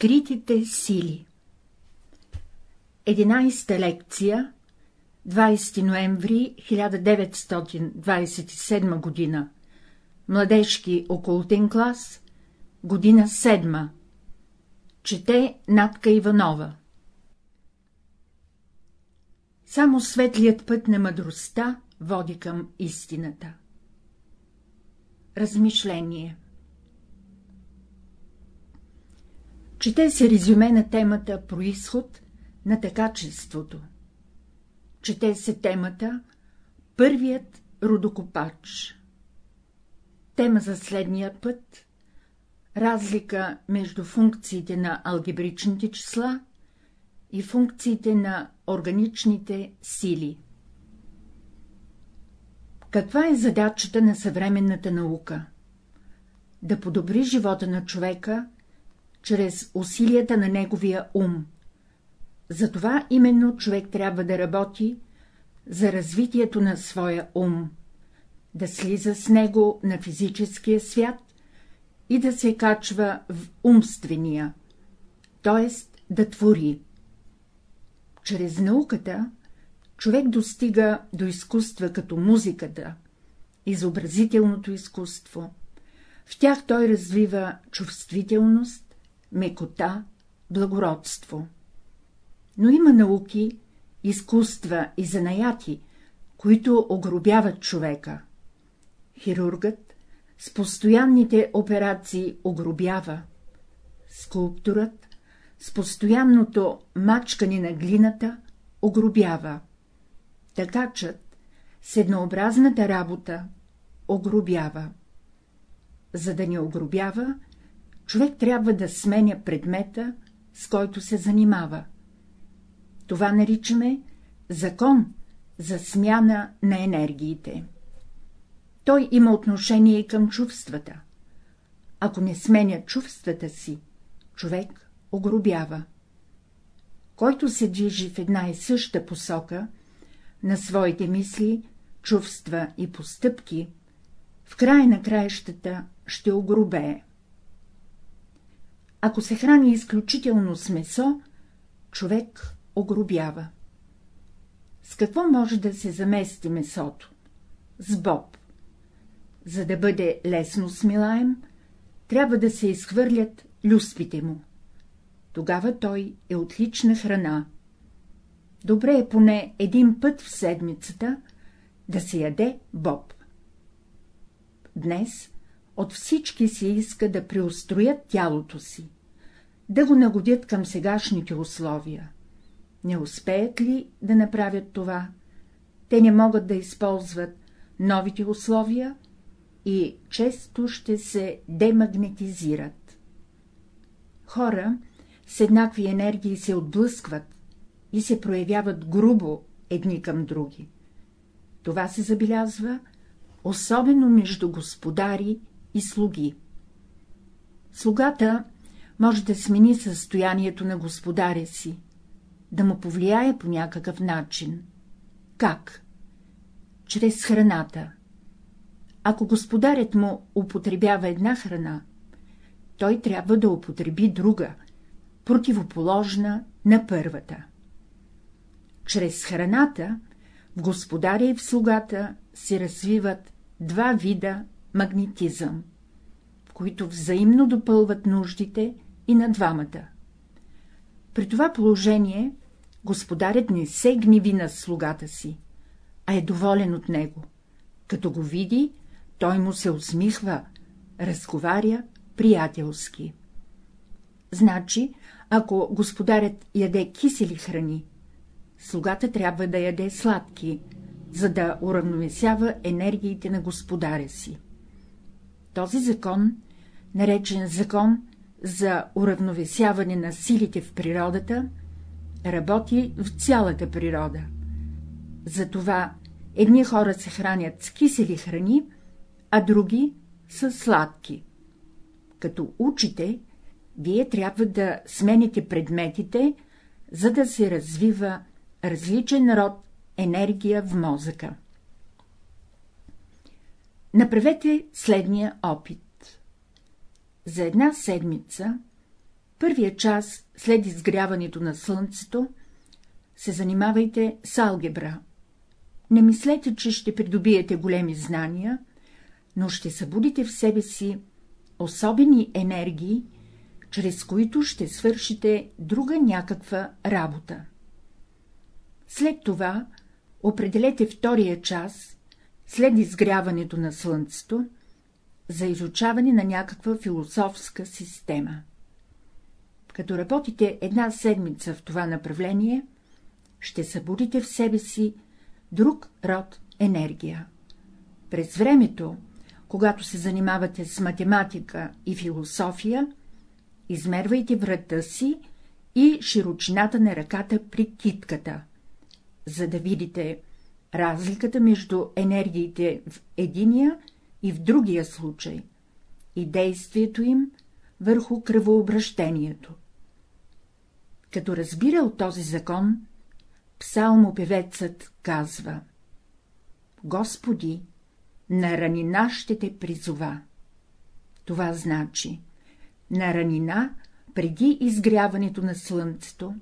Скритите сили 11-та лекция 20 ноември 1927 г. Младежки окултен клас Година седма Чете Натка Иванова Само светлият път на мъдростта води към истината. Размишление Чете се резюме на темата Происход на такачеството. Чете се темата Първият родокопач. Тема за следния път Разлика между функциите на алгебричните числа и функциите на органичните сили. Каква е задачата на съвременната наука? Да подобри живота на човека чрез усилията на неговия ум. Затова именно човек трябва да работи за развитието на своя ум, да слиза с него на физическия свят и да се качва в умствения, т.е. да твори. Чрез науката човек достига до изкуства като музиката, изобразителното изкуство. В тях той развива чувствителност, мекота, благородство. Но има науки, изкуства и занаяти, които огробяват човека. Хирургът с постоянните операции огробява, скулптурът с постоянното мачкане на глината огробява, такачът с еднообразната работа огробява. За да не огробява, човек трябва да сменя предмета, с който се занимава. Това наричаме закон за смяна на енергиите. Той има отношение и към чувствата. Ако не сменя чувствата си, човек огробява. Който се движи в една и съща посока, на своите мисли, чувства и постъпки, в края на краищата ще огробее. Ако се храни изключително с месо, човек огробява. С какво може да се замести месото? С боб. За да бъде лесно смилаем, трябва да се изхвърлят люспите му. Тогава той е отлична храна. Добре е поне един път в седмицата да се яде боб. Днес от всички се иска да преустроят тялото си, да го нагодят към сегашните условия. Не успеят ли да направят това, те не могат да използват новите условия и често ще се демагнетизират. Хора с еднакви енергии се отблъскват и се проявяват грубо едни към други. Това се забелязва особено между господари и слуги. Слугата може да смени състоянието на господаря си, да му повлияе по някакъв начин. Как? Чрез храната. Ако господарят му употребява една храна, той трябва да употреби друга, противоположна на първата. Чрез храната в господаря и в слугата се развиват два вида магнетизъм, които взаимно допълват нуждите и на двамата. При това положение господарят не се гниви на слугата си, а е доволен от него. Като го види, той му се усмихва, разговаря приятелски. Значи, ако господарят яде кисели храни, слугата трябва да яде сладки, за да уравновесява енергиите на господаря си. Този закон, наречен закон за уравновесяване на силите в природата, работи в цялата природа. Затова едни хора се хранят с кисели храни, а други с сладки. Като учите, вие трябва да смените предметите, за да се развива различен род енергия в мозъка. Направете следния опит. За една седмица първия час след изгряването на слънцето се занимавайте с алгебра. Не мислете, че ще придобиете големи знания, но ще събудите в себе си особени енергии, чрез които ще свършите друга някаква работа. След това определете втория час, след изгряването на слънцето, за изучаване на някаква философска система. Като работите една седмица в това направление, ще събудите в себе си друг род енергия. През времето, когато се занимавате с математика и философия, измервайте врата си и широчината на ръката при китката, за да видите разликата между енергиите в единия и в другия случай и действието им върху кръвообращението. Като разбирал този закон, псалмопевецът казва Господи, на ранина ще те призова. Това значи, на ранина, преди изгряването на слънцето,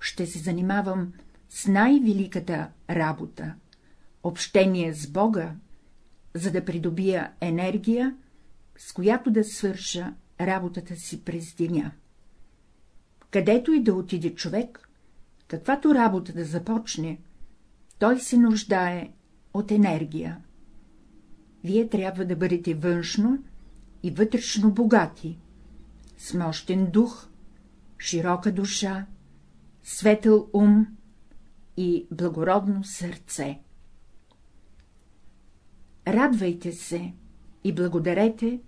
ще се занимавам с най-великата работа — общение с Бога, за да придобия енергия, с която да свърша работата си през деня. Където и да отиде човек, каквато работа да започне, той се нуждае от енергия. Вие трябва да бъдете външно и вътрешно богати, с мощен дух, широка душа, светъл ум и благородно сърце. Радвайте се и благодарете,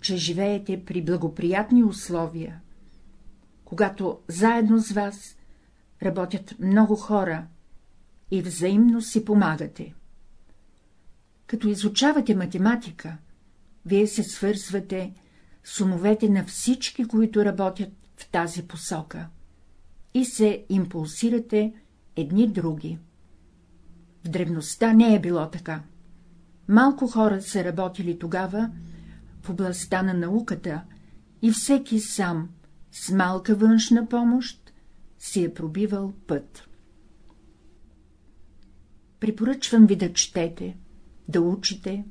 че живеете при благоприятни условия, когато заедно с вас работят много хора и взаимно си помагате. Като изучавате математика, вие се свързвате с умовете на всички, които работят в тази посока, и се импулсирате едни други. В древността не е било така. Малко хора са работили тогава в областта на науката и всеки сам, с малка външна помощ, си е пробивал път. Препоръчвам ви да четете, да учите,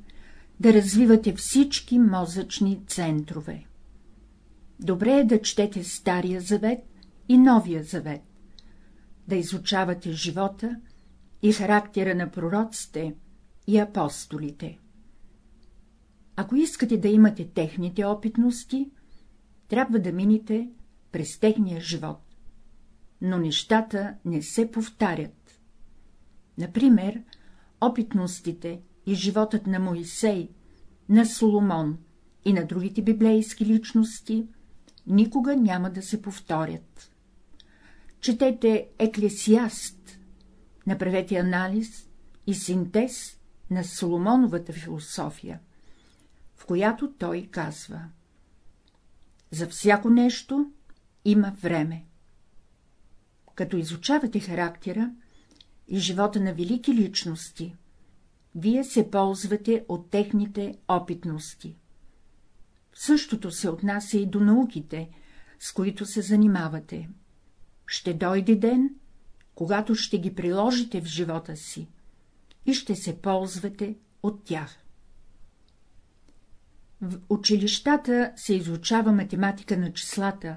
да развивате всички мозъчни центрове. Добре е да четете Стария завет и Новия завет, да изучавате живота и характера на пророците и апостолите. Ако искате да имате техните опитности, трябва да минете през техния живот. Но нещата не се повтарят. Например, опитностите и животът на Моисей, на Соломон и на другите библейски личности никога няма да се повторят. Четете Еклесиаст, направете анализ и синтез на Соломоновата философия, в която той казва За всяко нещо има време. Като изучавате характера и живота на велики личности, вие се ползвате от техните опитности. Същото се отнася и до науките, с които се занимавате. Ще дойде ден, когато ще ги приложите в живота си и ще се ползвате от тях. В училищата се изучава математика на числата,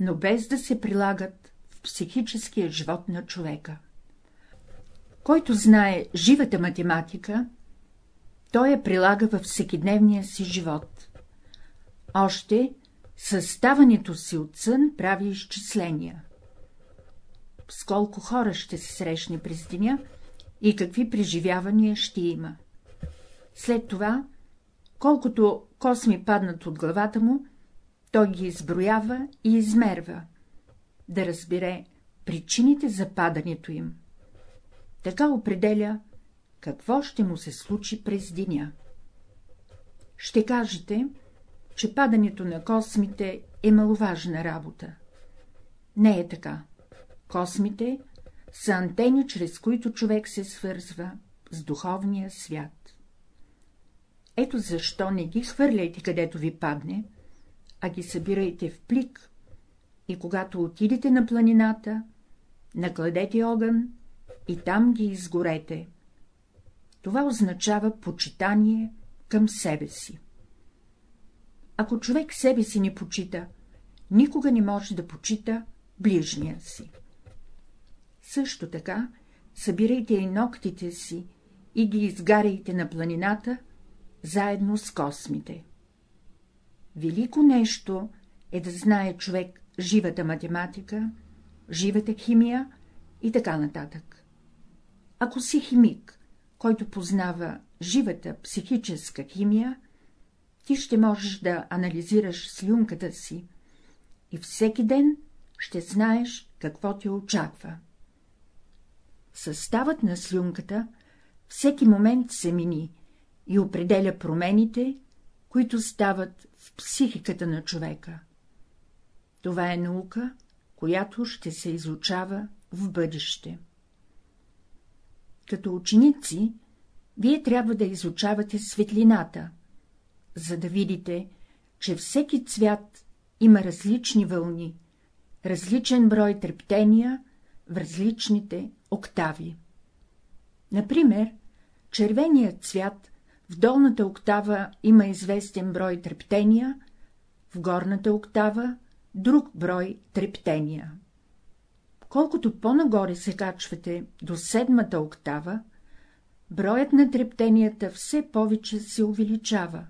но без да се прилагат в психическия живот на човека. Който знае живата математика, той я прилага във всекидневния си живот. Още съставането си от сън прави изчисления. С колко хора ще се срещне през деня и какви преживявания ще има. След това, колкото косми паднат от главата му, той ги изброява и измерва, да разбере причините за падането им. Така определя, какво ще му се случи през деня. Ще кажете, че падането на космите е маловажна работа. Не е така. Космите са антени, чрез които човек се свързва с духовния свят. Ето защо не ги хвърляйте, където ви падне, а ги събирайте в плик и когато отидете на планината, накладете огън и там ги изгорете. Това означава почитание към себе си. Ако човек себе си не почита, никога не може да почита ближния си. Също така събирайте и ногтите си и ги изгаряйте на планината, заедно с космите. Велико нещо е да знае човек живата математика, живата химия и така нататък. Ако си химик, който познава живата психическа химия, ти ще можеш да анализираш слюнката си и всеки ден ще знаеш какво ти очаква. Съставът на слюнката всеки момент се мини и определя промените, които стават в психиката на човека. Това е наука, която ще се изучава в бъдеще. Като ученици, вие трябва да изучавате светлината, за да видите, че всеки цвят има различни вълни, различен брой трептения в различните октави. Например, червеният цвят в долната октава има известен брой трептения, в горната октава друг брой трептения. Колкото по-нагоре се качвате до седмата октава, броят на трептенията все повече се увеличава.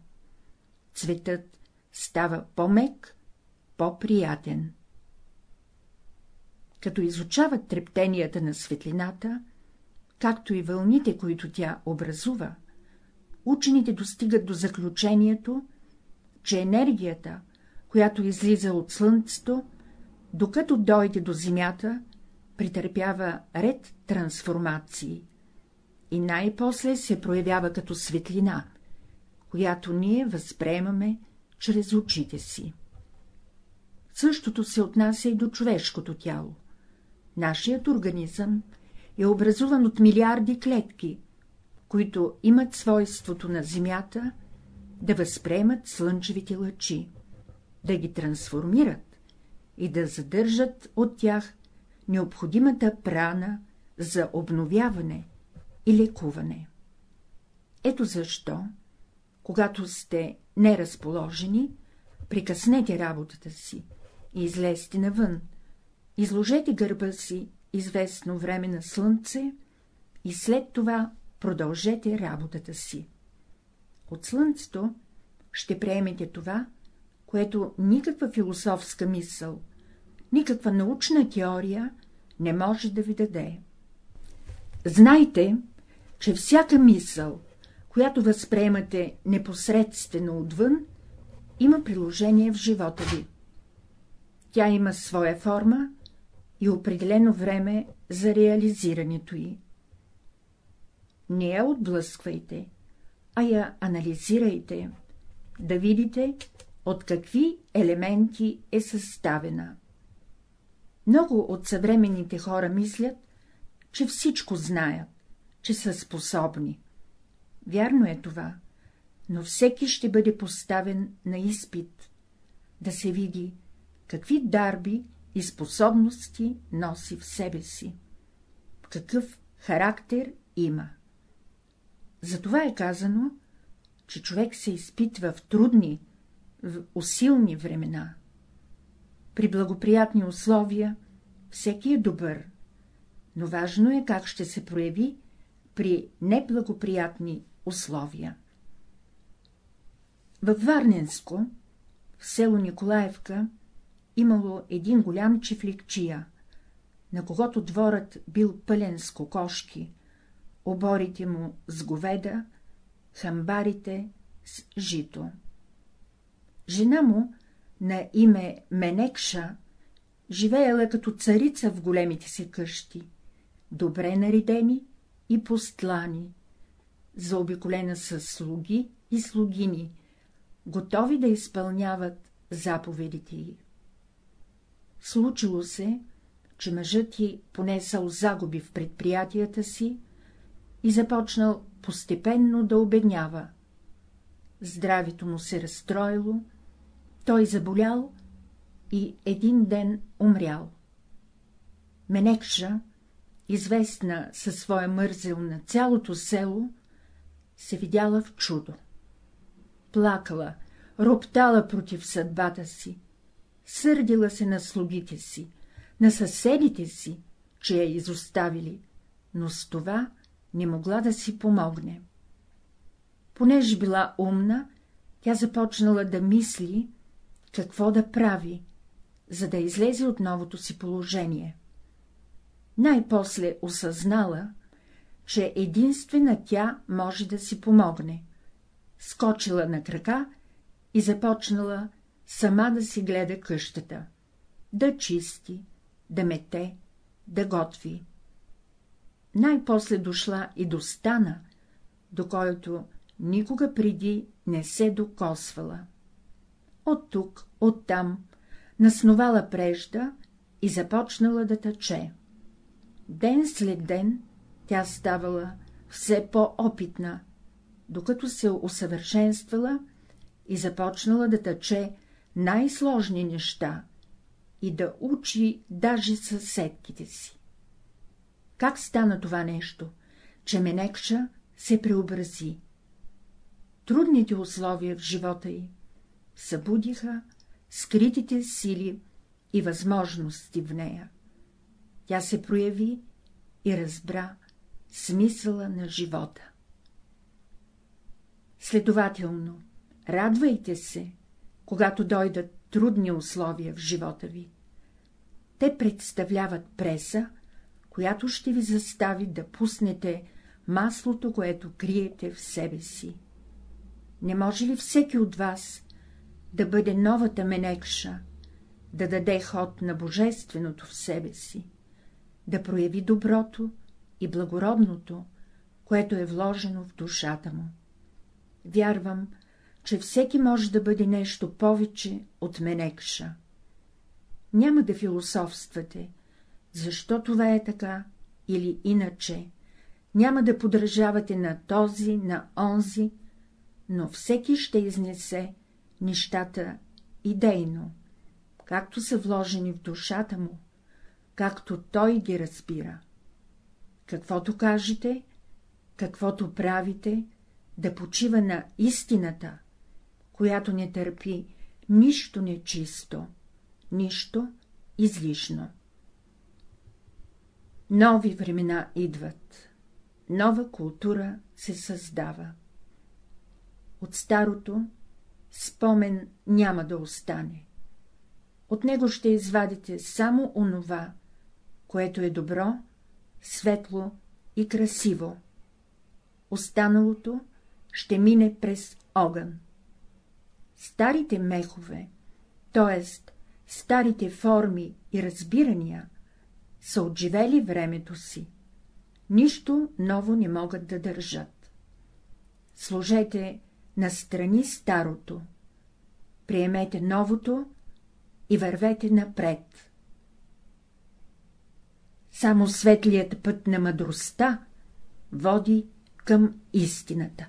Цветът става по-мек, по-приятен. Като изучават трептенията на светлината, както и вълните, които тя образува, учените достигат до заключението, че енергията, която излиза от слънцето, докато дойде до земята, претърпява ред трансформации и най-после се проявява като светлина, която ние възприемаме чрез очите си. Същото се отнася и до човешкото тяло. Нашият организъм е образуван от милиарди клетки, които имат свойството на Земята да възприемат слънчевите лъчи, да ги трансформират и да задържат от тях необходимата прана за обновяване и лекуване. Ето защо, когато сте неразположени, прикъснете работата си и излезте навън, изложете гърба си известно време на слънце и след това продължете работата си. От слънцето ще приемете това, което никаква философска мисъл, никаква научна теория не може да ви даде. Знайте, че всяка мисъл, която възприемате непосредствено отвън, има приложение в живота ви. Тя има своя форма и определено време за реализирането й. Не я отблъсквайте, а я анализирайте, да видите, от какви елементи е съставена. Много от съвременните хора мислят, че всичко знаят, че са способни. Вярно е това, но всеки ще бъде поставен на изпит, да се види, какви дарби и способности носи в себе си, какъв характер има. Затова е казано, че човек се изпитва в трудни, в усилни времена. При благоприятни условия всеки е добър, но важно е как ще се прояви при неблагоприятни условия. Във Варненско, в село Николаевка, имало един голям чифликчия, на когото дворът бил пълен с кокошки, оборите му с говеда, хамбарите с жито. Жена му, на име Менекша, живеела като царица в големите си къщи, добре наредени и постлани, заобиколена с слуги и слугини, готови да изпълняват заповедите й. Случило се, че мъжът ти понесъл загуби в предприятията си и започнал постепенно да обеднява. Здравето му се разстроило, той заболял и един ден умрял. Менекша, известна със своя мързел на цялото село, се видяла в чудо. Плакала, роптала против съдбата си, сърдила се на слугите си, на съседите си, че я изоставили, но с това не могла да си помогне. Понеже била умна, тя започнала да мисли, какво да прави, за да излезе от новото си положение. Най-после осъзнала, че единствена тя може да си помогне. Скочила на крака и започнала сама да си гледа къщата, да чисти, да мете, да готви. Най-после дошла и до стана, до който никога преди не се докосвала. От тук, оттам, насновала прежда и започнала да тъче. Ден след ден тя ставала все по-опитна, докато се усъвършенствала и започнала да тъче най-сложни неща и да учи даже съседките си. Как стана това нещо, че Менекша се преобрази? Трудните условия в живота й събудиха скритите сили и възможности в нея. Тя се прояви и разбра смисъла на живота. Следователно, радвайте се, когато дойдат трудни условия в живота ви. Те представляват преса, която ще ви застави да пуснете маслото, което криете в себе си. Не може ли всеки от вас да бъде новата Менекша, да даде ход на божественото в себе си, да прояви доброто и благородното, което е вложено в душата му? Вярвам, че всеки може да бъде нещо повече от Менекша. Няма да философствате, защо това е така или иначе, няма да подражавате на този, на онзи, но всеки ще изнесе нещата идейно, както са вложени в душата му, както той ги разбира. Каквото кажете, каквото правите, да почива на истината, която не търпи нищо нечисто, нищо излишно. Нови времена идват, нова култура се създава. От старото спомен няма да остане. От него ще извадите само онова, което е добро, светло и красиво. Останалото ще мине през огън. Старите мехове, т.е. старите форми и разбирания, са отживели времето си. Нищо ново не могат да държат. Служете настрани старото, приемете новото и вървете напред. Само светлият път на мъдростта води към истината.